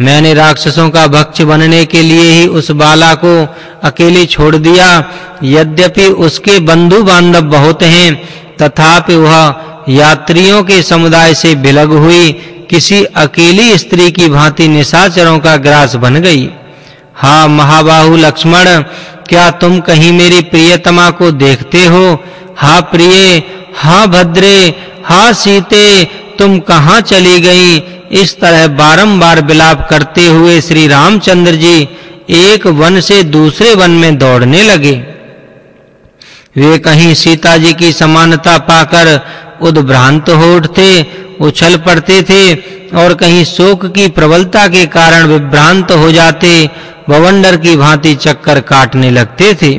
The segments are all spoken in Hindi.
मैंने राक्षसों का भक्ष बनने के लिए ही उस बाला को अकेले छोड़ दिया। यद्यपि उसके बंधु बांधव बहुत हैं, तथापि वह यात्रियों के समुदाय से बिलग हुई। किसी अकेली स्त्री की भांति निशाचरों का ग्रास बन गई। हा महाबाहु लक्ष्मण, क्या तुम कहीं मेरी प्रियतमा को देखते हो? हा प्रिय, हा भद्रे, हा सीते, तुम कहाँ चली गई? इस तरह बारंबार विलाप करते हुए श्री रामचंद्र जी एक वन से दूसरे वन में दौड़ने लगे। वे कहीं सीता जी की समानता पाकर उद्भ्रांत हो उठते, उछल पड़ते थे और कहीं शोक की प्रबलता के कारण विभ्रांत हो जाते, बवंडर की भांति चक्कर काटने लगते थे।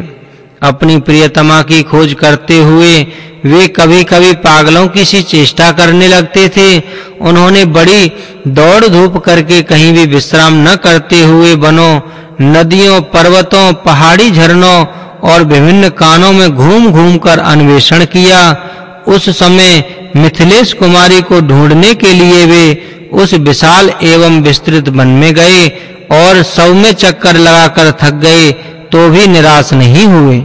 अपनी प्रियतमा की खोज करते हुए वे कभी-कभी पागलों की सी चेष्टा करने लगते थे। उन्होंने बड़ी दौड़ धूप करके कहीं भी विश्राम न करते हुए बनों नदियों, पर्वतों, पहाड़ी झरनों और विभिन्न कानों में घूम-घूम कर अन्वेषण किया। उस समय मिथिलेश कुमारी को ढूँढने के लिए वे उस विशाल एवं विस्तृत वन में गए और सौ में चक्कर लगाकर थक गए तो भी निराश नहीं हुए।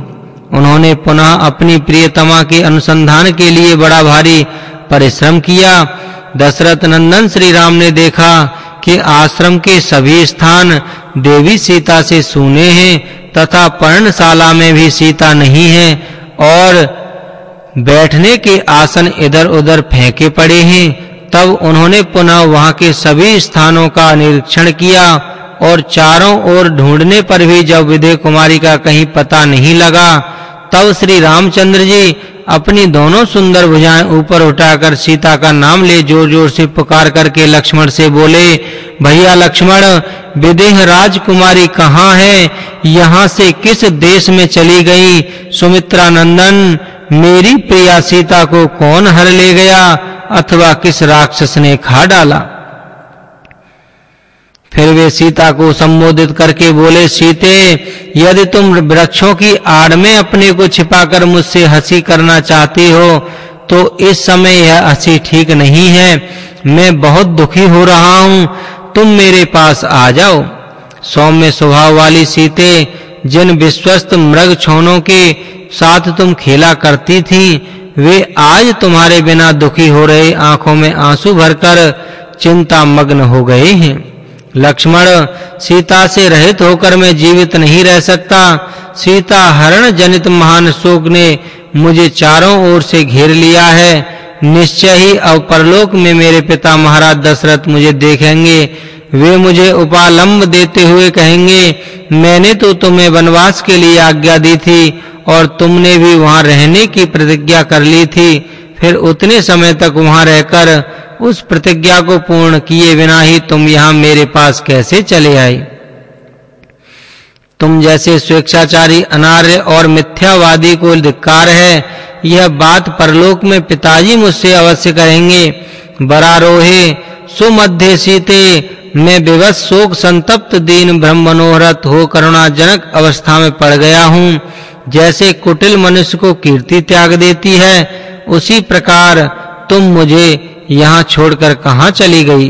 उन्होंने पुनः अपनी प्रियतमा के अनुसंधान के लिए बड़ा भारी परिश्रम किया। दशरथ नंदन श्री राम ने देखा कि आश्रम के सभी स्थान देवी सीता से सुने हैं तथा पर्णशाला में भी सीता नहीं है और बैठने के आसन इधर-उधर फेंके पड़े हैं। तब उन्होंने पुनः वहाँ के सभी स्थानों का निरीक्षण किया। और चारों ओर ढूँढने पर भी जब विदे कुमारी का कहीं पता नहीं लगा, तब श्री रामचंद्र जी अपनी दोनों सुंदर भुजाएँ ऊपर उठाकर सीता का नाम ले जोर-जोर से पुकार करके लक्ष्मण से बोले, भैया लक्ष्मण विदेह राजकुमारी कहाँ है? यहाँ से किस देश में चली गई? सुमित्रा नंदन मेरी प्रिया सीता को कौन हर ले गया? अथवा किस राक्षस ने खा डाला? फिर वे सीता को संबोधित करके बोले, सीते, यदि तुम वृक्षों की आड़ में अपने को छिपाकर मुझसे हँसी करना चाहती हो तो इस समय यह हँसी ठीक नहीं है। मैं बहुत दुखी हो रहा हूँ। तुम मेरे पास आ जाओ। सौम्य स्वभाव वाली सीते, जिन विश्वस्त मृग छोनों के साथ तुम खेला करती थी, वे आज तुम्हारे बिना दुखी हो रहे आँखों में आँसू भरकर चिंता मग्न हो गए हैं। लक्ष्मण सीता से रहित होकर मैं जीवित नहीं रह सकता। सीता हरण जनित महान शोक ने मुझे चारों ओर से घेर लिया है। निश्चय ही अब परलोक में मेरे पिता महाराज दशरथ मुझे देखेंगे। वे मुझे उपालंब देते हुए कहेंगे, मैंने तो तुम्हें वनवास के लिए आज्ञा दी थी और तुमने भी वहाँ रहने की प्रतिज्ञा कर ली थी। फिर उतने समय तक वहाँ रहकर उस प्रतिज्ञा को पूर्ण किए बिना ही तुम यहाँ मेरे पास कैसे चले आए? तुम जैसे स्वेच्छाचारी, अनार्य और मिथ्यावादी को धिक्कार है, यह बात परलोक में पिताजी मुझसे अवश्य कहेंगे, बरारोहे, सुमध्य सीते, मैं विवश शोक संतप्त दीन ब्रह्म मनोहरत हो करुणाजनक अवस्था में पड़ गया हूँ। जैसे कुटिल मनुष्य को कीर्ति त्याग देती है, उसी प्रकार तुम मुझे यहाँ छोड़कर कहाँ चली गई?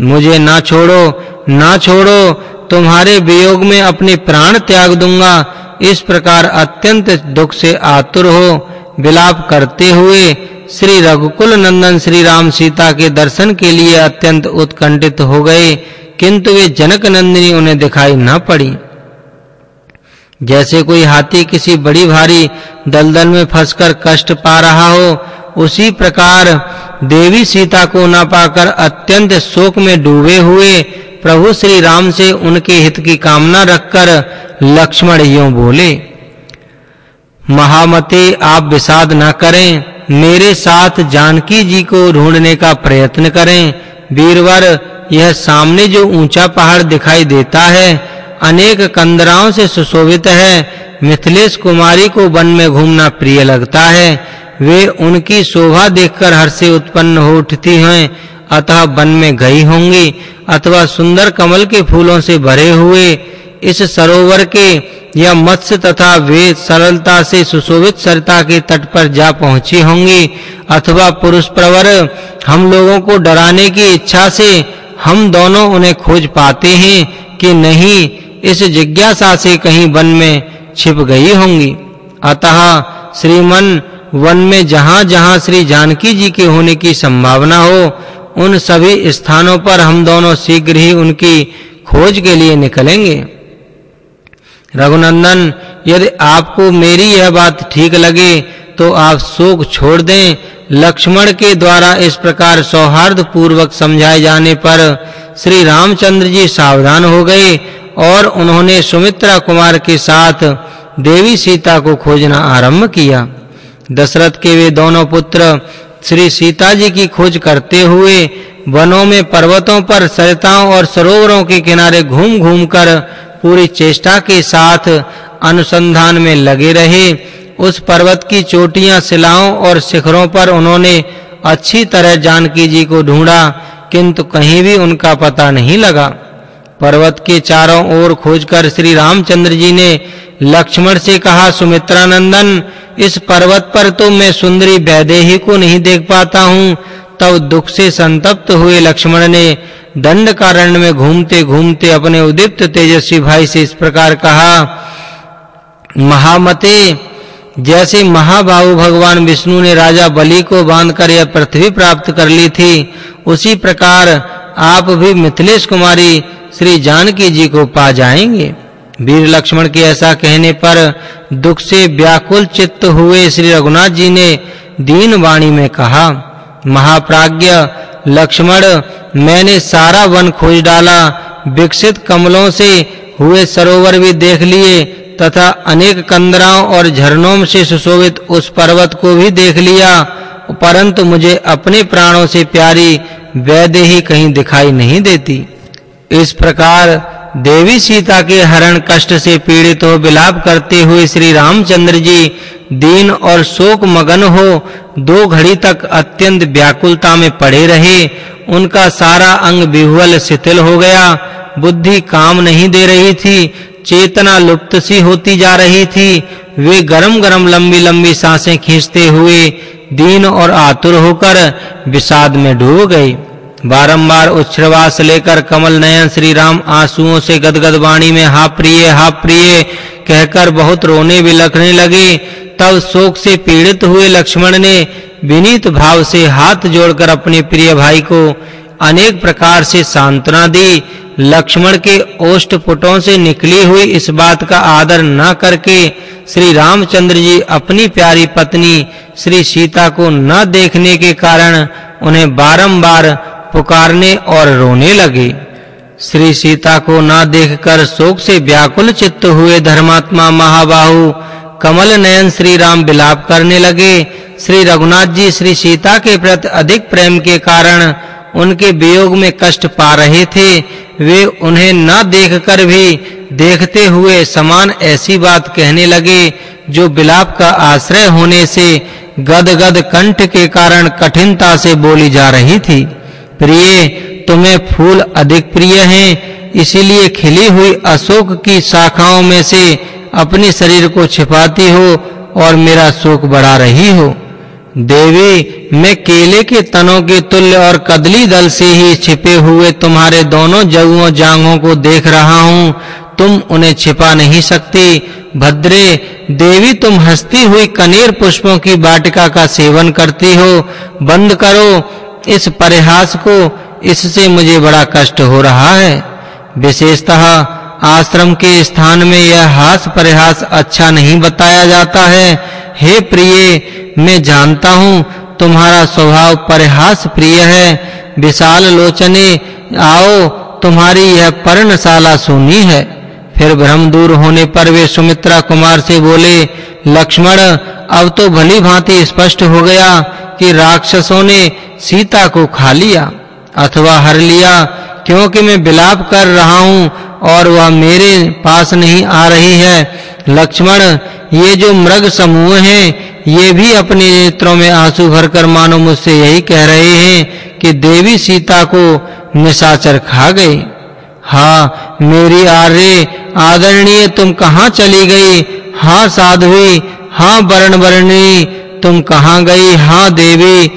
मुझे ना छोड़ो ना छोड़ो, तुम्हारे वियोग में अपने प्राण त्याग दूँगा। इस प्रकार अत्यंत दुख से आतुर हो। विलाप करते हुए श्री रघुकुल नंदन श्री राम सीता के दर्शन के लिए अत्यंत उत्कंठित हो गए, किंतु वे जनक नंदिनी उन्हें दिखाई न पड़ी। जैसे कोई हाथी किसी बड़ी भारी दलदल में फंसकर कष्ट पा रहा हो, उसी प्रकार देवी सीता को न पाकर अत्यंत शोक में डूबे हुए प्रभु श्री राम से उनके हित की कामना रखकर लक्ष्मण यूँ बोले, महामते, आप विषाद न करें। मेरे साथ जानकी जी को ढूँढने का प्रयत्न करें। वीरवर, यह सामने जो ऊँचा पहाड़ दिखाई देता है, अनेक कंदराओं से सुशोभित है। मिथिलेश कुमारी को वन में घूमना प्रिय लगता है। वे उनकी शोभा देखकर हर्ष से उत्पन्न हो उठती हैं, अतः वन में गई होंगी, अथवा सुंदर कमल के फूलों से भरे हुए, इस सरोवर के, या मत्स्य तथा वे सरलता से सुशोभित सरता के तट पर जा पहुँची होंगी, अथवा पुरुष प्रवर, हम लोगों को डराने की इच्छा से, हम दोनों उन्हें खोज पाते हैं, कि नहीं, इस जिज्ञासा से कहीं वन में छिप गई होंगी। अतः, श्रीमन वन में जहां-जहां श्री जानकी जी के होने की संभावना हो, उन सभी स्थानों पर हम दोनों शीघ्र ही उनकी खोज के लिए निकलेंगे। रघुनंदन, यदि आपको मेरी यह बात ठीक लगे तो आप शोक छोड़ दें। लक्ष्मण के द्वारा इस प्रकार सौहार्द पूर्वक समझाए जाने पर श्री रामचंद्र जी सावधान हो गए और उन्होंने सुमित्रा कुमार के साथ देवी सीता को खोजना आरंभ किया। दशरथ के वे दोनों पुत्र श्री सीता जी की खोज करते हुए वनों में पर्वतों पर सरिताओं और सरोवरों के किनारे घूम-घूम कर पूरी चेष्टा के साथ अनुसंधान में लगे रहे। उस पर्वत की चोटियाँ शिलाओं और शिखरों पर उन्होंने अच्छी तरह जानकी जी को ढूंढा, किंतु कहीं भी उनका पता नहीं लगा। पर्वत के चारों ओर खोजकर श्री रामचंद्र जी ने लक्ष्मण से कहा सुमित्रा नंदन इस पर्वत पर तो मैं सुंदरी वैदेही को नहीं देख पाता हूँ। तब दुख से संतप्त हुए लक्ष्मण ने दंडकारण्य में घूमते-घूमते अपने उदित तेजस्वी भाई से इस प्रकार कहा, महामते, जैसे महाबाहु भगवान विष्णु ने राजा बलि को बांधकर यह पृथ्वी प्राप्त कर ली थी, उसी प्रकार आप भी मिथिलेश कुमारी श्री जानकी जी को पा जाएँगे। वीर लक्ष्मण के ऐसा कहने पर दुख से व्याकुल चित्त हुए श्री रघुनाथ जी ने दीन वाणी में कहा, महाप्राज्ञ लक्ष्मण, मैंने सारा वन खोज डाला, विकसित कमलों से हुए सरोवर भी देख लिए, तथा अनेक कंदराओं और झरनों से सुशोभित उस पर्वत को भी देख लिया, परंतु मुझे अपने प्राणों से प्यारी वैदेही कहीं दिखाई नहीं देती। इस प्रकार देवी सीता के हरण कष्ट से पीड़ित हो विलाप करते हुए श्री रामचंद्र जी दीन और शोक मगन हो दो घड़ी तक अत्यंत व्याकुलता में पड़े रहे। उनका सारा अंग विह्वल शिथिल हो गया। बुद्धि काम नहीं दे रही थी, चेतना लुप्त सी होती जा रही थी। वे गरम-गरम, लंबी-लंबी साँसें खींचते हुए दीन और आतुर होकर विषाद में डूब गए। बारंबार उच्छ्रवास लेकर कमल नयन श्री राम आंसुओं से गदगद वाणी में, हा प्रिय हा प्रिय, कहकर बहुत रोने बिलखने लगे। तब शोक से पीड़ित हुए लक्ष्मण ने विनीत भाव से हाथ जोड़कर अपने प्रिय भाई को अनेक प्रकार से सांत्वना दी। लक्ष्मण के ओष्ठ पुटों से निकली हुई इस बात का आदर न करके श्री रामचंद्र जी अपनी प्यारी पत्नी श्री सीता को न देखने के कारण उन्हें बारंबार पुकारने और रोने लगे। श्री सीता को न देखकर शोक से व्याकुल चित्त हुए धर्मात्मा महाबाहु कमल नयन श्री राम विलाप करने लगे। श्री रघुनाथ जी श्री सीता के प्रति अधिक प्रेम के कारण उनके वियोग में कष्ट पा रहे थे। वे उन्हें न देखकर भी देखते हुए समान ऐसी बात कहने लगे, जो विलाप का आश्रय होने से गदगद कंठ के कारण कठिनता से बोली जा रही थी। प्रिय, तुम्हें फूल अधिक प्रिय हैं, इसीलिए खिली हुई अशोक की शाखाओं में से अपने शरीर को छिपाती हो और मेरा शोक बढ़ा रही हो। देवी, मैं केले के तनों के तुल्य और कदली दल से ही छिपे हुए तुम्हारे दोनों जगुओं जांघों को देख रहा हूँ। तुम उन्हें छिपा नहीं सकती। भद्रे, देवी, तुम हंसती हुई कनेर पुष्पों की वाटिका का सेवन करती हो। बंद करो इस परिहास को इससे मुझे बड़ा कष्ट हो रहा है। विशेषतः आश्रम के स्थान में यह हास परिहास अच्छा नहीं बताया जाता है। हे प्रिय, मैं जानता हूँ तुम्हारा स्वभाव परिहास प्रिय है। विशाल लोचने, आओ तुम्हारी यह पर्णशाला सुनी है। फिर भ्रम दूर होने पर वे सुमित्रा कुमार से बोले, लक्ष्मण, अब तो भली भांति स्पष्ट हो गया। कि राक्षसों ने सीता को खा लिया अथवा हर लिया, क्योंकि मैं विलाप कर रहा हूँ और वह मेरे पास नहीं आ रही है। लक्ष्मण, ये जो मृग समूह हैं, ये भी अपने नेत्रों में आँसू भरकर मानो मुझसे यही कह रहे हैं कि देवी सीता को निशाचर खा गई। हाँ मेरी आर्य, आदरणीय, तुम कहाँ चली गई? हाँ साध्वी हाँ वर्ण वर्णी तुम कहाँ गई? हाँ देवी।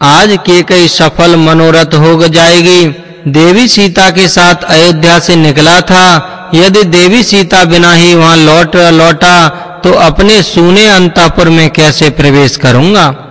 आज के कई सफल मनोरथ हो जाएगी। देवी सीता के साथ अयोध्या से निकला था। यदि देवी सीता बिना ही वहाँ लौट लौटा तो अपने सूने अंतापुर में कैसे प्रवेश करूँगा?